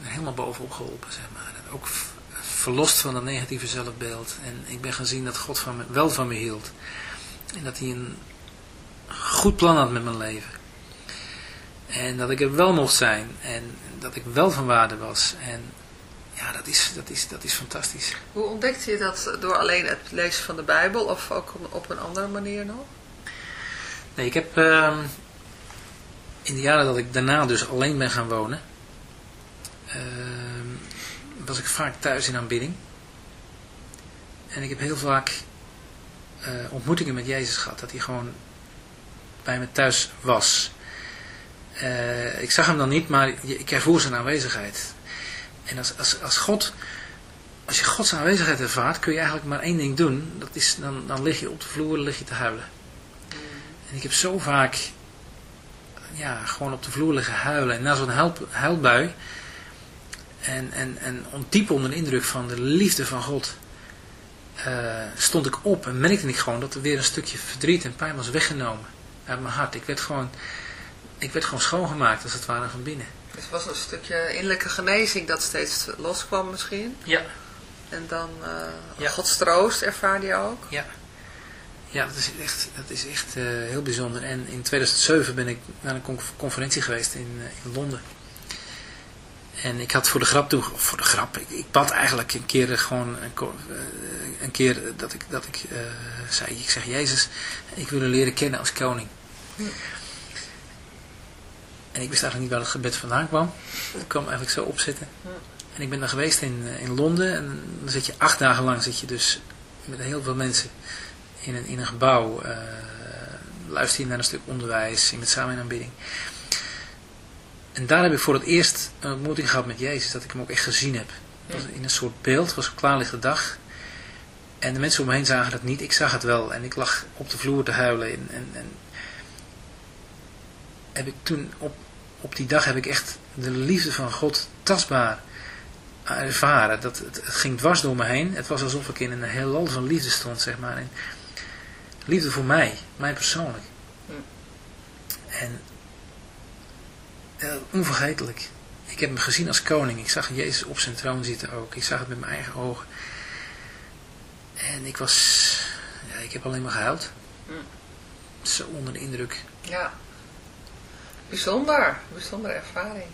helemaal bovenop geholpen, zeg maar. En ook verlost van dat negatieve zelfbeeld. En ik ben gaan zien dat God van me, wel van me hield. En dat hij een goed plan had met mijn leven. En dat ik er wel mocht zijn. En dat ik wel van waarde was. En ja, dat is, dat is, dat is fantastisch. Hoe ontdekte je dat door alleen het lezen van de Bijbel of ook op een andere manier nog? Nee, ik heb uh, in de jaren dat ik daarna dus alleen ben gaan wonen... Uh, was ik vaak thuis in aanbidding. En ik heb heel vaak uh, ontmoetingen met Jezus gehad. Dat hij gewoon bij me thuis was. Uh, ik zag hem dan niet, maar ik ervoer zijn aanwezigheid. En als, als, als God, als je Gods aanwezigheid ervaart, kun je eigenlijk maar één ding doen. Dat is, dan, dan lig je op de vloer, lig je te huilen. En ik heb zo vaak, ja, gewoon op de vloer liggen huilen. En na zo'n huilbui, en, en, en diep onder de indruk van de liefde van God uh, stond ik op en merkte ik gewoon dat er weer een stukje verdriet en pijn was weggenomen uit mijn hart. Ik werd gewoon, ik werd gewoon schoongemaakt als het ware van binnen. Dus het was een stukje innerlijke genezing dat steeds loskwam misschien? Ja. En dan uh, ja. Gods troost ervaarde je ook? Ja. Ja, dat is echt, dat is echt uh, heel bijzonder. En in 2007 ben ik naar een conferentie geweest in, in Londen. En ik had voor de grap toe, voor de grap, ik, ik bad eigenlijk een keer gewoon, een, eh, een keer dat ik, dat ik uh, zei, ik zeg Jezus, ik wil u leren kennen als koning. Hm. En ik wist eigenlijk niet waar het gebed vandaan kwam. Het kwam eigenlijk zo opzetten. Hm. En ik ben dan geweest in, eh, in Londen en dan zit je acht dagen lang zit je dus met heel veel mensen in een, in een gebouw. Uh, luister je naar een stuk onderwijs, zing het samen in aanbidding. En daar heb ik voor het eerst een ontmoeting gehad met Jezus, dat ik hem ook echt gezien heb. in een soort beeld, het was een klaarlichte dag. En de mensen om me heen zagen dat niet, ik zag het wel. En ik lag op de vloer te huilen. En, en, en heb ik toen, op, op die dag heb ik echt de liefde van God tastbaar ervaren. Dat, het, het ging dwars door me heen. Het was alsof ik in een heelal van liefde stond, zeg maar. En liefde voor mij, mij persoonlijk. En onvergetelijk. Ik heb hem gezien als koning. Ik zag Jezus op zijn troon zitten ook. Ik zag het met mijn eigen ogen. En ik was... Ja, ik heb alleen maar gehuild. Zo onder de indruk. Ja. Bijzonder. Bijzondere ervaring.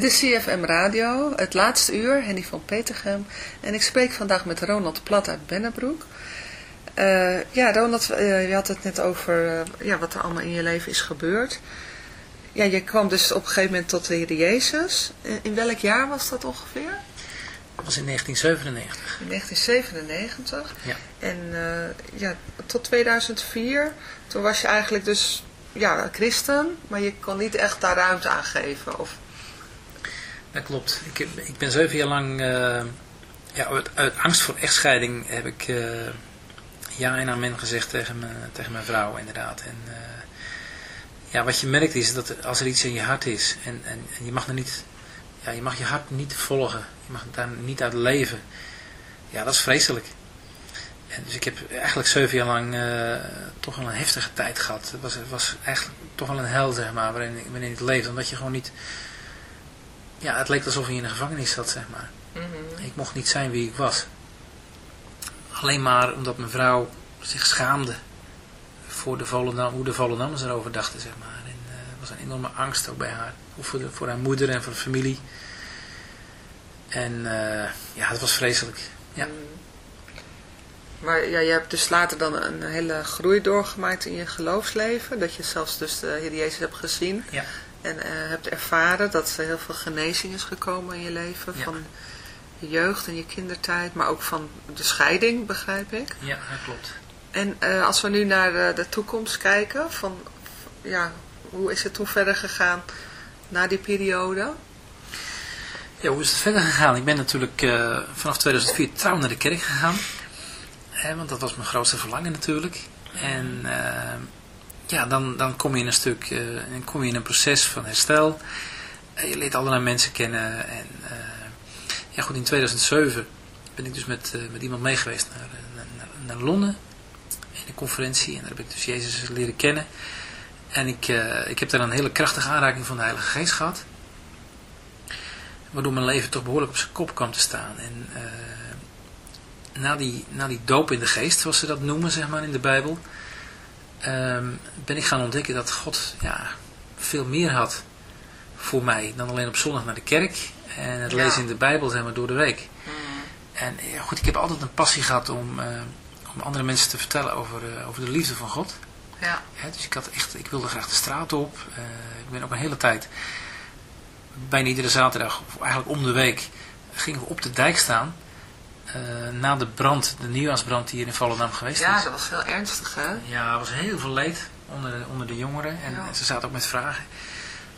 Dit is CFM Radio, het laatste uur, Henny van Petergem. En ik spreek vandaag met Ronald Plat uit Bennebroek. Uh, ja, Ronald, uh, je had het net over uh, ja, wat er allemaal in je leven is gebeurd. Ja, je kwam dus op een gegeven moment tot de Heer Jezus. In welk jaar was dat ongeveer? Dat was in 1997. In 1997? Ja. En ja, tot 2004, toen was je eigenlijk dus ja, christen, maar je kon niet echt daar ruimte aan geven. Of... Dat klopt. Ik, ik ben zeven jaar lang, uh, ja, uit, angst voor echtscheiding heb ik uh, ja en amen gezegd tegen, me, tegen mijn vrouw inderdaad. En uh, ja, wat je merkt is dat als er iets in je hart is en, en, je mag er niet, ja, je mag je hart niet volgen, je mag daar niet uit leven. Ja, dat is vreselijk. En dus ik heb eigenlijk zeven jaar lang toch wel een heftige tijd gehad. Het was, het was eigenlijk toch wel een hel, zeg maar, waarin, waarin ik leefde. Omdat je gewoon niet... Ja, het leek alsof je in een gevangenis zat, zeg maar. Mm -hmm. Ik mocht niet zijn wie ik was. Alleen maar omdat mijn vrouw zich schaamde voor de Volendam, hoe de Volendammers erover dachten, zeg maar. En uh, er was een enorme angst ook bij haar. Voor, de, voor haar moeder en voor de familie. En uh, ja, het was vreselijk. Ja. Mm. Maar ja, je hebt dus later dan een hele groei doorgemaakt in je geloofsleven. Dat je zelfs dus de Heer Jezus hebt gezien. Ja. En uh, hebt ervaren dat er heel veel genezing is gekomen in je leven. Ja. Van je jeugd en je kindertijd. Maar ook van de scheiding, begrijp ik. Ja, dat klopt. En uh, als we nu naar de, de, toekomst kijken. Van, ja, hoe is het toen verder gegaan na die periode? Ja, hoe is het verder gegaan? Ik ben natuurlijk uh, vanaf 2004 trouw naar de kerk gegaan. Hè, want dat was mijn grootste verlangen natuurlijk. En ja, dan, dan kom je in een stuk, uh, dan kom je in een proces van herstel. Uh, je leert allerlei mensen kennen. En ja goed, in 2007 ben ik dus met, met iemand meegeweest naar, naar, naar Londen. In een conferentie. En daar heb ik dus Jezus leren kennen. En ik, ik heb daar een hele krachtige aanraking van de Heilige Geest gehad. Waardoor mijn leven toch behoorlijk op zijn kop kwam te staan. En na die, na die doop in de geest, zoals ze dat noemen, zeg maar, in de Bijbel, um, ben ik gaan ontdekken dat God ja, veel meer had voor mij dan alleen op zondag naar de kerk en het Ja. lezen in de Bijbel, zeg maar, door de week. Mm. En ja, goed, ik heb altijd een passie gehad om, uh, om andere mensen te vertellen over, uh, over de liefde van God. Ja. Ja, dus ik, had echt, ik wilde graag de straat op. Uh, ik ben ook een hele tijd, bijna iedere zaterdag, of eigenlijk om de week, gingen we op de dijk staan. Uh, na de brand, de nieuwjaarsbrand die hier in Volendam geweest ja, is. dat was heel ernstig, hè? Ja, er was heel veel leed onder de, onder de jongeren. En, Ja. en ze zaten ook met vragen.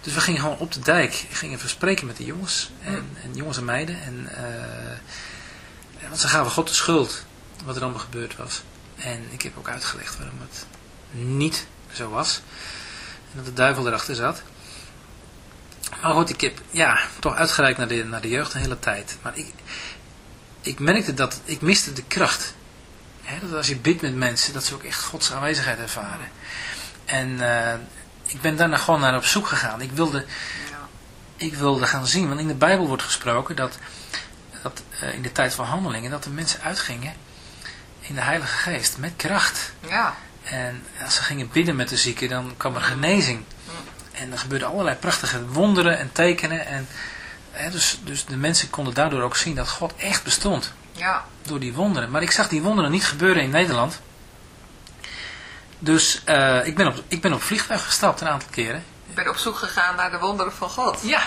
Dus we gingen gewoon op de dijk, gingen we spreken met de jongens. En, Mm. en jongens en meiden. En, uh, want ze gaven God de schuld, wat er allemaal gebeurd was. En ik heb ook uitgelegd waarom het niet zo was. En dat de duivel erachter zat. Maar goed, ik heb ja, toch uitgereikt naar de, naar de jeugd een hele tijd. Maar ik, ik merkte dat ik miste de kracht. He, dat als je bidt met mensen, dat ze ook echt Gods aanwezigheid ervaren. En uh, ik ben daarna gewoon naar op zoek gegaan. Ik wilde, Ja. ik wilde gaan zien, want in de Bijbel wordt gesproken dat, dat uh, in de tijd van handelingen, dat de mensen uitgingen in de Heilige Geest, met kracht. Ja. En als ze gingen bidden met de zieken, dan kwam er genezing. En er gebeurden allerlei prachtige wonderen en tekenen. En, dus, dus de mensen konden daardoor ook zien dat God echt bestond. Ja. Door die wonderen. Maar ik zag die wonderen niet gebeuren in Nederland. Dus uh, ik, ben op, ik ben op vliegtuig gestapt een aantal keren. Ik ben op zoek gegaan naar de wonderen van God. Ja.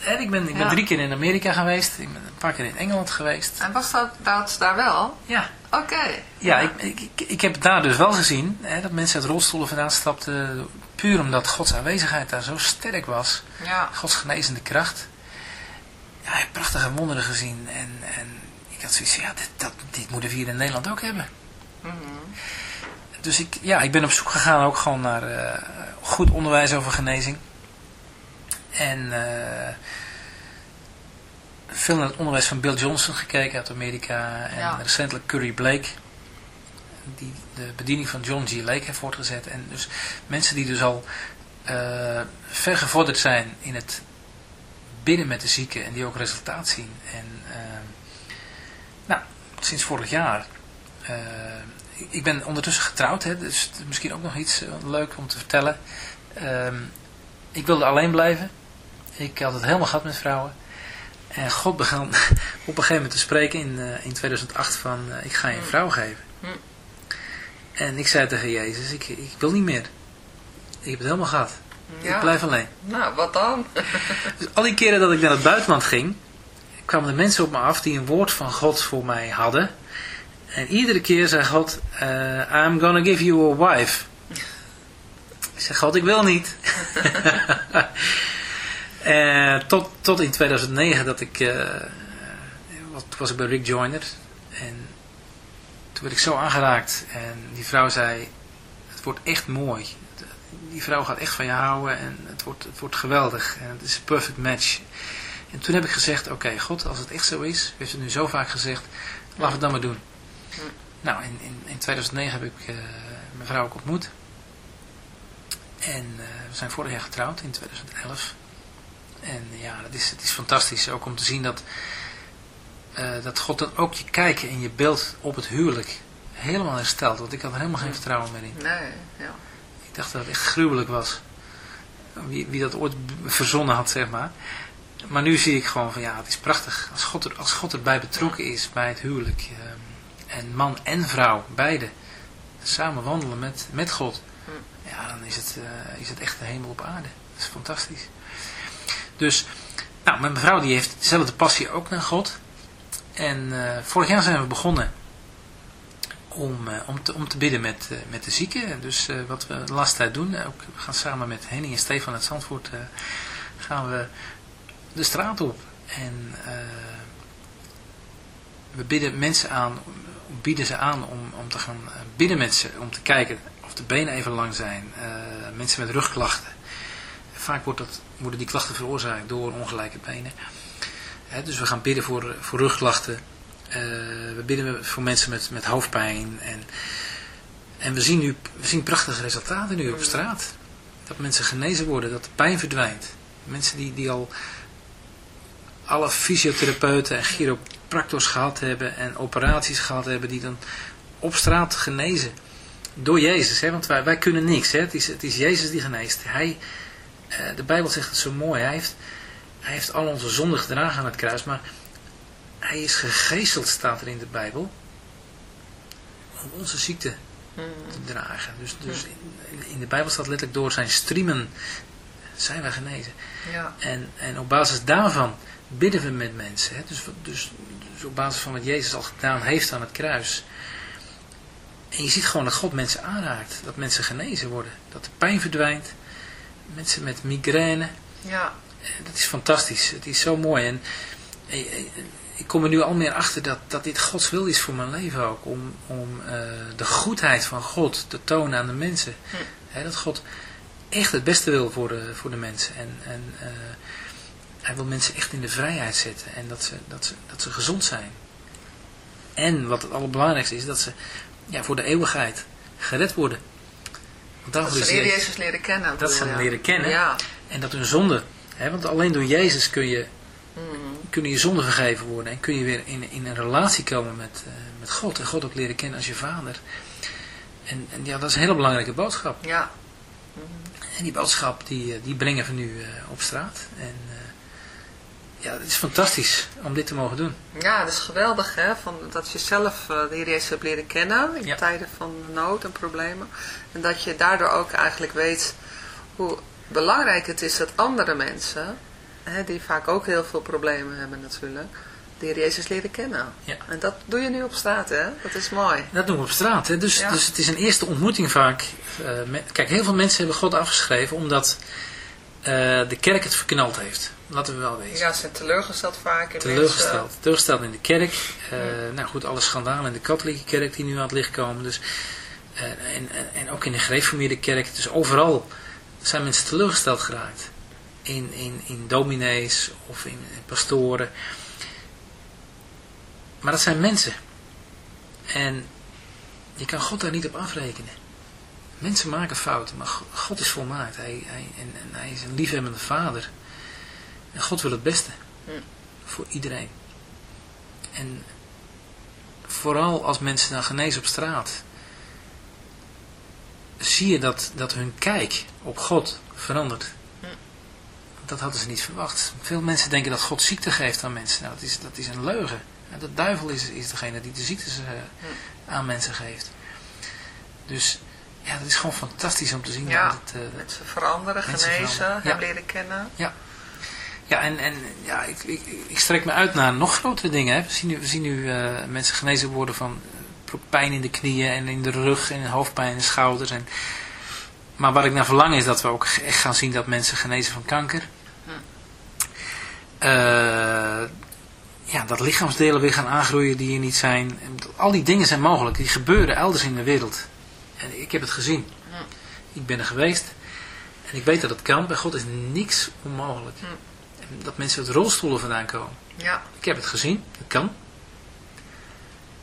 Ik ben, ik ben Ja. drie keer in Amerika geweest. Ik ben een paar keer in Engeland geweest. En was dat, dat daar wel? Ja. Oké. Ja, ik, ik, ik, ik heb daar dus wel gezien dat mensen uit rolstoelen vandaan stapten. Puur omdat Gods aanwezigheid daar zo sterk was. Ja. Gods genezende kracht. Ja, prachtige wonderen gezien. En, en ik had zoiets van, ja, dit, dat, dit moeten we hier in Nederland ook hebben. Mhm. Dus ik, ja, ik ben op zoek gegaan ook gewoon naar uh, goed onderwijs over genezing. En uh, veel naar het onderwijs van Bill Johnson gekeken uit Amerika. En Ja. recentelijk Curry Blake. Die de bediening van John G. Lake heeft voortgezet. En dus mensen die dus al uh, ver gevorderd zijn in het bidden met de zieken. En die ook resultaat zien. En uh, nou, sinds vorig jaar... Uh, ik ben ondertussen getrouwd, hè, dus misschien ook nog iets uh, leuk om te vertellen. Um, ik wilde alleen blijven. Ik had het helemaal gehad met vrouwen. En God begon *laughs* op een gegeven moment te spreken in, uh, in 2008 van, uh, ik ga je een vrouw geven. Hm. En ik zei tegen Jezus, ik, ik wil niet meer. Ik heb het helemaal gehad. Ja. Ik blijf alleen. Nou, wat dan? Dus al die keren dat ik naar het buitenland ging, kwamen de mensen op me af die een woord van God voor mij hadden. En iedere keer zei God, uh, I'm gonna give you a wife. Ik zeg, God, ik wil niet. uh, *laughs* tot, tot in 2009 dat ik, uh, was, was ik bij Rick Joyner. En toen werd ik zo aangeraakt. En die vrouw zei, het wordt echt mooi. Die vrouw gaat echt van je houden en het wordt, het wordt geweldig. En het is een perfect match. En toen heb ik gezegd, oké okay, God, als het echt zo is, u heeft het nu zo vaak gezegd, laten we het dan maar doen. Nou, in, in, in 2009 heb ik uh, mijn vrouw ook ontmoet. En uh, we zijn vorig jaar getrouwd, in 2011. En ja, dat is, het is fantastisch ook om te zien dat, uh, dat God dan ook je kijken en je beeld op het huwelijk helemaal herstelt. Want ik had er helemaal geen vertrouwen meer in. Nee, ja. Ik dacht dat het echt gruwelijk was. Wie, wie dat ooit verzonnen had, zeg maar. Maar nu zie ik gewoon van ja, het is prachtig. Als God, er, als God erbij betrokken is bij het huwelijk. Uh, en man en vrouw, beide, samen wandelen met, met God. Ja, dan is het, uh, is het echt de hemel op aarde. Dat is fantastisch. Dus, nou, mijn vrouw die heeft dezelfde passie ook naar God. En uh, vorig jaar zijn we begonnen om, uh, om, te, om te bidden met, uh, met de zieken. Dus uh, wat we laatste tijd doen, ook, we gaan samen met Henny en Stefan uit Zandvoort, gaan we de straat op. En we bidden mensen aan, bieden ze aan om, om te gaan bidden met ze, om te kijken of de benen even lang zijn. mensen met rugklachten. Vaak wordt dat, worden die klachten veroorzaakt door ongelijke benen. Dus we gaan bidden voor, voor rugklachten. Uh, we bidden voor mensen met, met hoofdpijn. En, en we zien nu we zien prachtige resultaten nu op straat. Dat mensen genezen worden, dat de pijn verdwijnt. Mensen die, die al alle fysiotherapeuten en chiropractors gehad hebben en operaties gehad hebben, die dan op straat genezen. Door Jezus, hè? want wij, wij kunnen niks. Hè? Het, is, het is Jezus die geneest. Hij, uh, de Bijbel zegt het zo mooi. Hij heeft, hij heeft al onze zonden gedragen aan het kruis, maar hij is gegezeld, staat er in de Bijbel, om onze ziekte te dragen. Dus, dus in, in, de Bijbel staat letterlijk door zijn striemen zijn wij genezen. Ja. En, en op basis daarvan bidden we met mensen. Hè? Dus, dus, dus op basis van wat Jezus al gedaan heeft aan het kruis. En je ziet gewoon dat God mensen aanraakt. Dat mensen genezen worden. Dat de pijn verdwijnt. Mensen met migraine. Ja. Dat is fantastisch. Het is zo mooi. En ik kom er nu al meer achter dat, dat dit Gods wil is voor mijn leven ook. Om, om uh, de goedheid van God te tonen aan de mensen. Hm. He, dat God echt het beste wil voor de, voor de mensen. En, en uh, hij wil mensen echt in de vrijheid zetten. En dat ze, dat ze, dat ze gezond zijn. En wat het allerbelangrijkste is, dat ze ja, voor de eeuwigheid gered worden. Want dat ze Jezus leren kennen. Dat ze hem leren kennen. Ja. En dat hun zonde. Want alleen door Jezus kun je. Kunnen je zonden vergeven worden en kun je weer in, in een relatie komen met, uh, met God en God ook leren kennen als je vader. En, en ja, dat is een hele belangrijke boodschap. Ja. Mm. En die boodschap die, die brengen we nu uh, op straat. En uh, ja, het is fantastisch om dit te mogen doen. Ja, dat is geweldig hè, van, dat je zelf de Heer Jezus hebt leren kennen in Ja. tijden van nood en problemen. En dat je daardoor ook eigenlijk weet hoe belangrijk het is dat andere mensen Hè, die vaak ook heel veel problemen hebben natuurlijk, de Heer Jezus leren kennen. Ja. En dat doe je nu op straat, hè? Dat is mooi. Dat doen we op straat. Hè? Dus, Ja. dus het is een eerste ontmoeting vaak. Uh, met, kijk, heel veel mensen hebben God afgeschreven omdat uh, de kerk het verknald heeft. Laten we wel wezen. Ja, ze zijn teleurgesteld vaak. In Teleurgesteld. mensen. Teleurgesteld in de kerk. Uh, Nou goed, alle schandalen in de katholieke kerk die nu aan het licht komen. Dus, en, en, en ook in de gereformeerde kerk. Dus overal zijn mensen teleurgesteld geraakt in, in, in dominees of in, in, pastoren. Maar dat zijn mensen. En je kan God daar niet op afrekenen. Mensen maken fouten, maar God is volmaakt. Hij, hij, en, en hij is een liefhebbende vader. En God wil het beste. Hm. Voor iedereen. En vooral als mensen dan genezen op straat. Zie je dat, dat hun kijk op God verandert dat hadden ze niet verwacht. Veel mensen denken dat God ziekte geeft aan mensen. Nou, dat is, dat is een leugen. De duivel is, is degene die de ziektes uh, aan mensen geeft. Dus ja, dat is gewoon fantastisch om te zien. Ja, dat uh, mensen veranderen, mensen genezen, veranderen. Ja. leren kennen. Ja, ja en, en ja, ik, ik, ik strek me uit naar nog grotere dingen. Hè. We zien nu, we zien nu uh, mensen genezen worden van pijn in de knieën en in de rug en hoofdpijn en schouders. En, maar wat ik naar verlang is dat we ook echt gaan zien dat mensen genezen van kanker. Uh, ja, dat lichaamsdelen weer gaan aangroeien die er niet zijn. Al die dingen zijn mogelijk. Die gebeuren elders in de wereld. En ik heb het gezien. Ik ben er geweest. En ik weet dat het kan. Bij God is niks onmogelijk. En dat mensen uit rolstoelen vandaan komen. Ja. Ik heb het gezien. Het kan.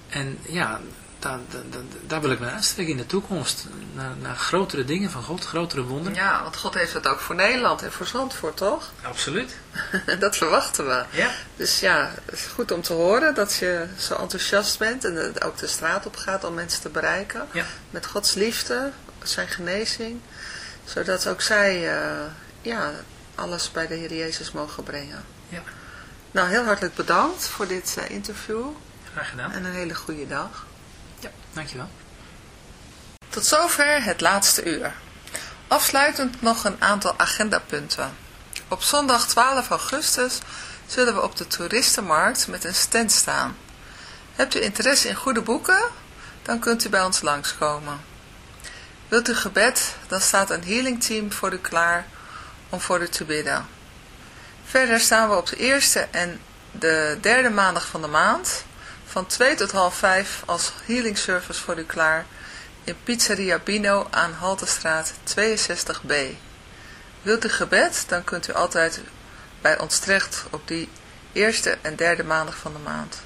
En ja, daar, daar, daar, wil ik me uitstrekken in de toekomst. Naar, naar, grotere dingen van God, grotere wonderen. Ja, want God heeft het ook voor Nederland en voor Zandvoort, toch? Absoluut. *laughs* dat verwachten we. Ja. Dus ja, het is goed om te horen dat je zo enthousiast bent en ook de straat op gaat om mensen te bereiken. Ja. Met Gods liefde, zijn genezing. Zodat ook zij uh, ja, alles bij de Heer Jezus mogen brengen. Ja. Nou, heel hartelijk bedankt voor dit uh, interview. Graag gedaan. En een hele goede dag. Dankjewel. Tot zover het laatste uur. Afsluitend nog een aantal agendapunten. Op zondag 12 augustus zullen we op de toeristenmarkt met een stand staan. Hebt u interesse in goede boeken? Dan kunt u bij ons langskomen. Wilt u gebed? Dan staat een healing team voor u klaar om voor u te bidden. Verder staan we op de eerste en de derde maandag van de maand van 2 tot half 5 als healing service voor u klaar in Pizzeria Bino aan Haltestraat 62b. Wilt u gebed, dan kunt u altijd bij ons terecht op die eerste en derde maandag van de maand.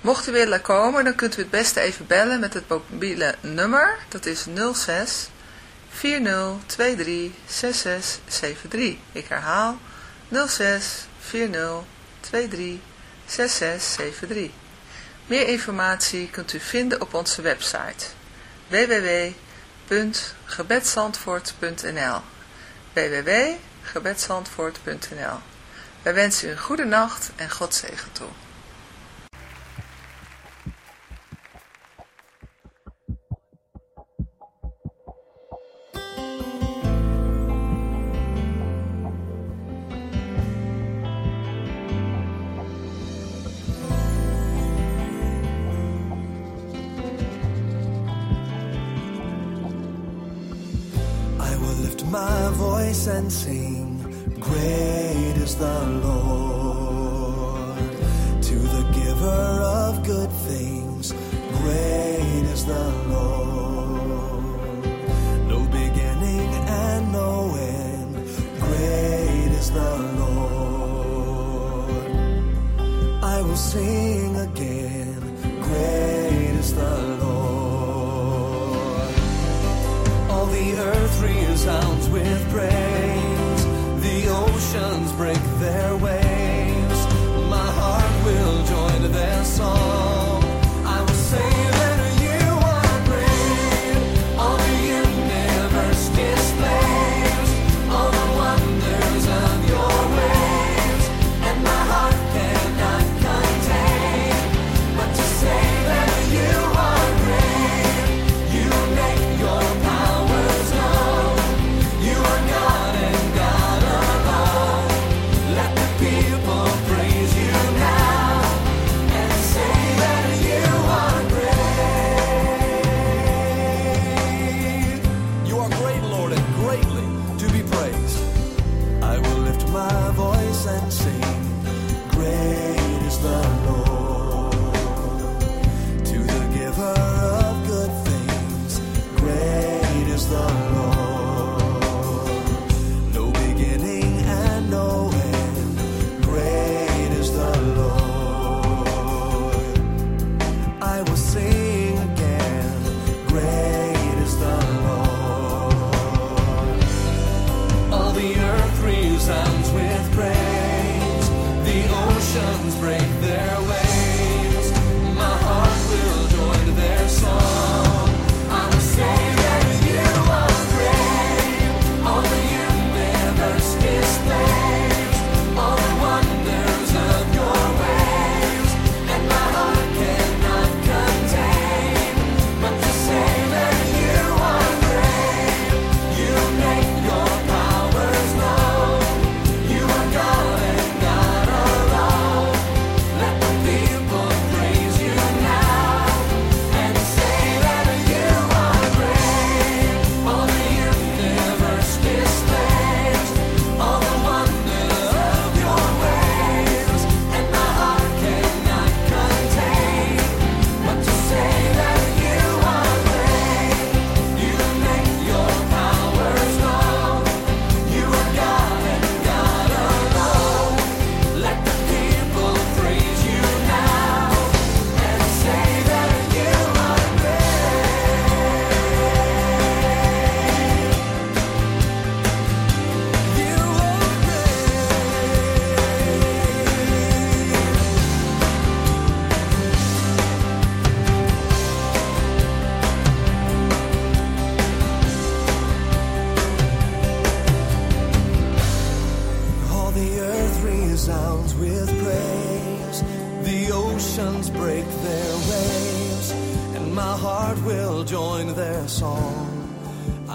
Mocht u willen komen, dan kunt u het beste even bellen met het mobiele nummer, dat is 06 4023 6673. Ik herhaal 06 4023 6673. Meer informatie kunt u vinden op onze website www.gebedsandvoort.nl www.gebedsandvoort.nl Wij wensen u een goede nacht en God zegen toe.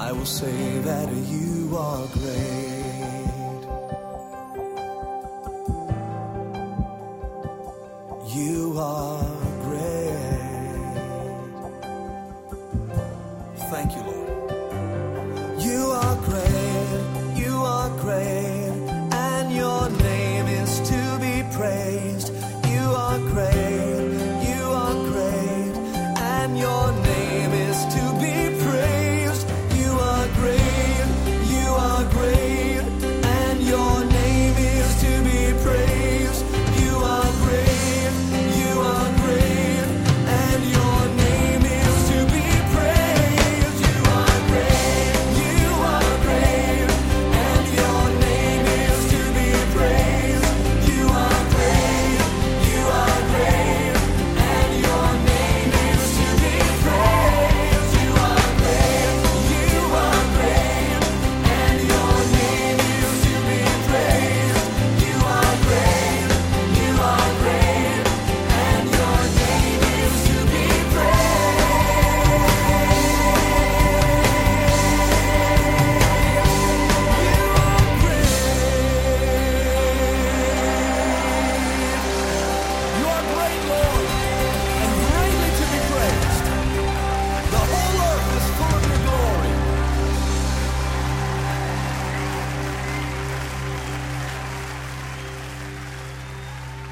I will say that you are great.